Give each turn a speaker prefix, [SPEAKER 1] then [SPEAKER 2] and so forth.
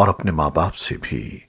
[SPEAKER 1] اور اپنے ماں باپ سے بھی۔